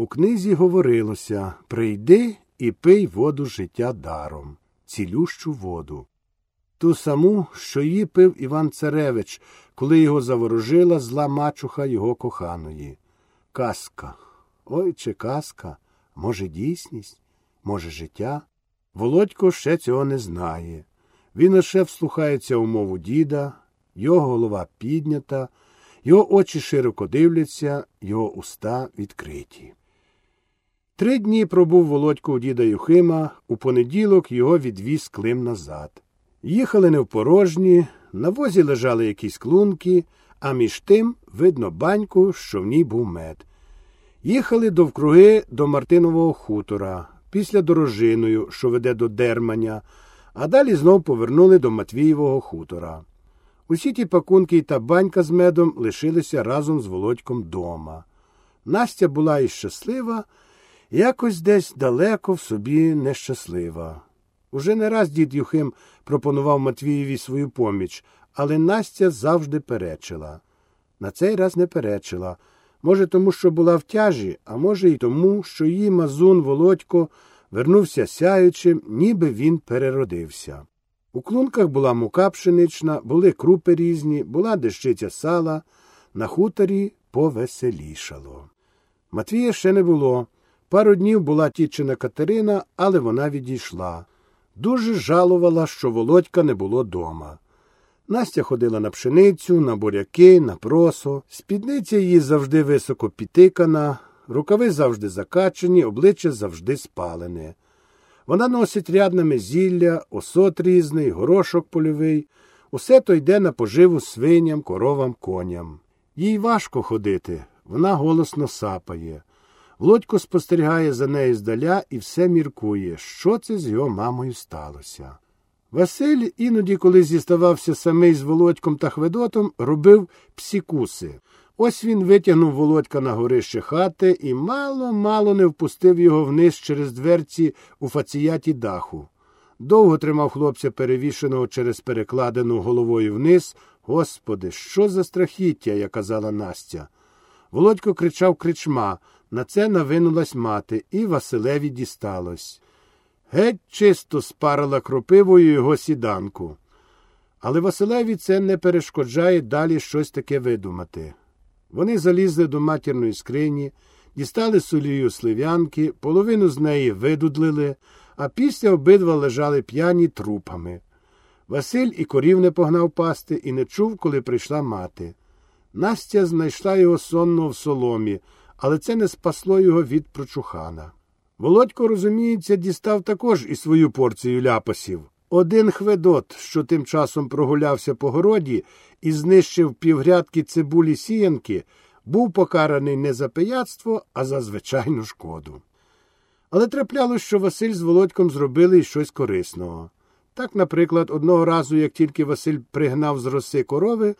У книзі говорилося прийди і пий воду життя даром, цілющу воду. Ту саму, що її пив Іван Царевич, коли його заворожила зла мачуха його коханої. Казка. Ой чи казка, може, дійсність, може, життя. Володько ще цього не знає. Він лише вслухається у мову діда, його голова піднята, його очі широко дивляться, його уста відкриті. Три дні пробув Володько у діда Юхима, у понеділок його відвіз Клим назад. Їхали не в порожні, на возі лежали якісь клунки, а між тим видно баньку, що в ній був мед. Їхали довкруги до Мартинового хутора, після дорожиною, що веде до Дерманя, а далі знов повернули до Матвієвого хутора. Усі ті пакунки та банька з медом лишилися разом з Володьком дома. Настя була і щаслива, якось десь далеко в собі нещаслива. Уже не раз дід Юхим пропонував Матвієві свою поміч, але Настя завжди перечила. На цей раз не перечила. Може, тому, що була в тяжі, а може, й тому, що її мазун Володько вернувся сяючим, ніби він переродився. У клунках була мука пшенична, були крупи різні, була дещиця сала, на хуторі повеселішало. Матвія ще не було. Пару днів була тічина Катерина, але вона відійшла. Дуже жалувала, що Володька не було дома. Настя ходила на пшеницю, на буряки, на просо. Спідниця її завжди високо підтикана, рукави завжди закачені, обличчя завжди спалене. Вона носить рядними зілля, осот різний, горошок польовий. Усе то йде на поживу свиням, коровам, коням. Їй важко ходити, вона голосно сапає. Володько спостерігає за нею здаля і все міркує, що це з його мамою сталося. Василь іноді, коли зіставався самий з Володьком та Хведотом, робив псікуси. Ось він витягнув Володька на горище хати і мало-мало не впустив його вниз через дверці у фаціяті даху. Довго тримав хлопця перевішеного через перекладену головою вниз. Господи, що за страхіття, як казала Настя. Володько кричав кричма. На це навинулась мати, і Василеві дісталось. Геть чисто спарила кропивою його сіданку. Але Василеві це не перешкоджає далі щось таке видумати. Вони залізли до матірної скрині, дістали солію слив'янки, половину з неї видудлили, а після обидва лежали п'яні трупами. Василь і корів не погнав пасти і не чув, коли прийшла мати. Настя знайшла його сонного в соломі, але це не спасло його від прочухана. Володько, розуміється, дістав також і свою порцію ляпасів. Один хведот, що тим часом прогулявся по городі і знищив півгрядки цибулі сіянки, був покараний не за пияцтво, а за звичайну шкоду. Але траплялось, що Василь з Володьком зробили й щось корисного. Так, наприклад, одного разу, як тільки Василь пригнав з роси корови,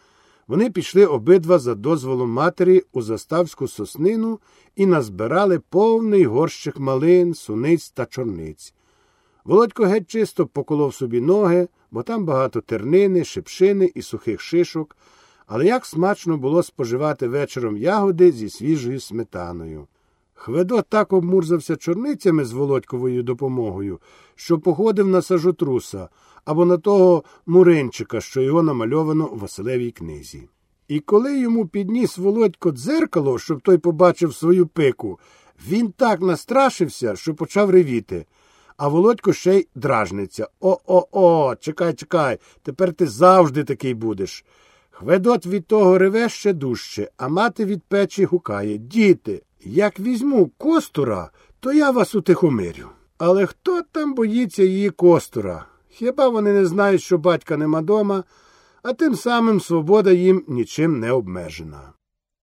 вони пішли обидва за дозволом матері у заставську соснину і назбирали повний горщик малин, суниць та чорниць. Володько геть чисто поколов собі ноги, бо там багато тернини, шипшини і сухих шишок, але як смачно було споживати вечором ягоди зі свіжою сметаною. Хведо так обмурзався чорницями з Володьковою допомогою, що походив на сажотруса або на того муринчика, що його намальовано у Василевій книзі. І коли йому підніс Володько дзеркало, щоб той побачив свою пику, він так настрашився, що почав ревіти. А Володько ще й дражниться. О-о-о, чекай, чекай, тепер ти завжди такий будеш. Хведот від того реве ще дужче, а мати від печі гукає Діти, як візьму костура, то я вас утихомирю. Але хто там боїться її костура? Хіба вони не знають, що батька нема дома, а тим самим свобода їм нічим не обмежена.